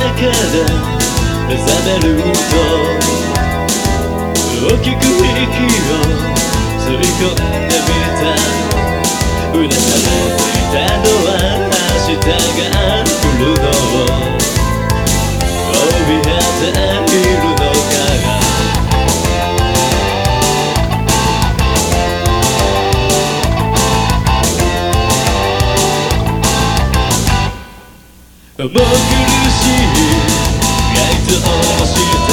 で目覚めると大きく息を吸い込んでみたうなされていたのは明日が来るのを怯えているのか。重苦しい愛とした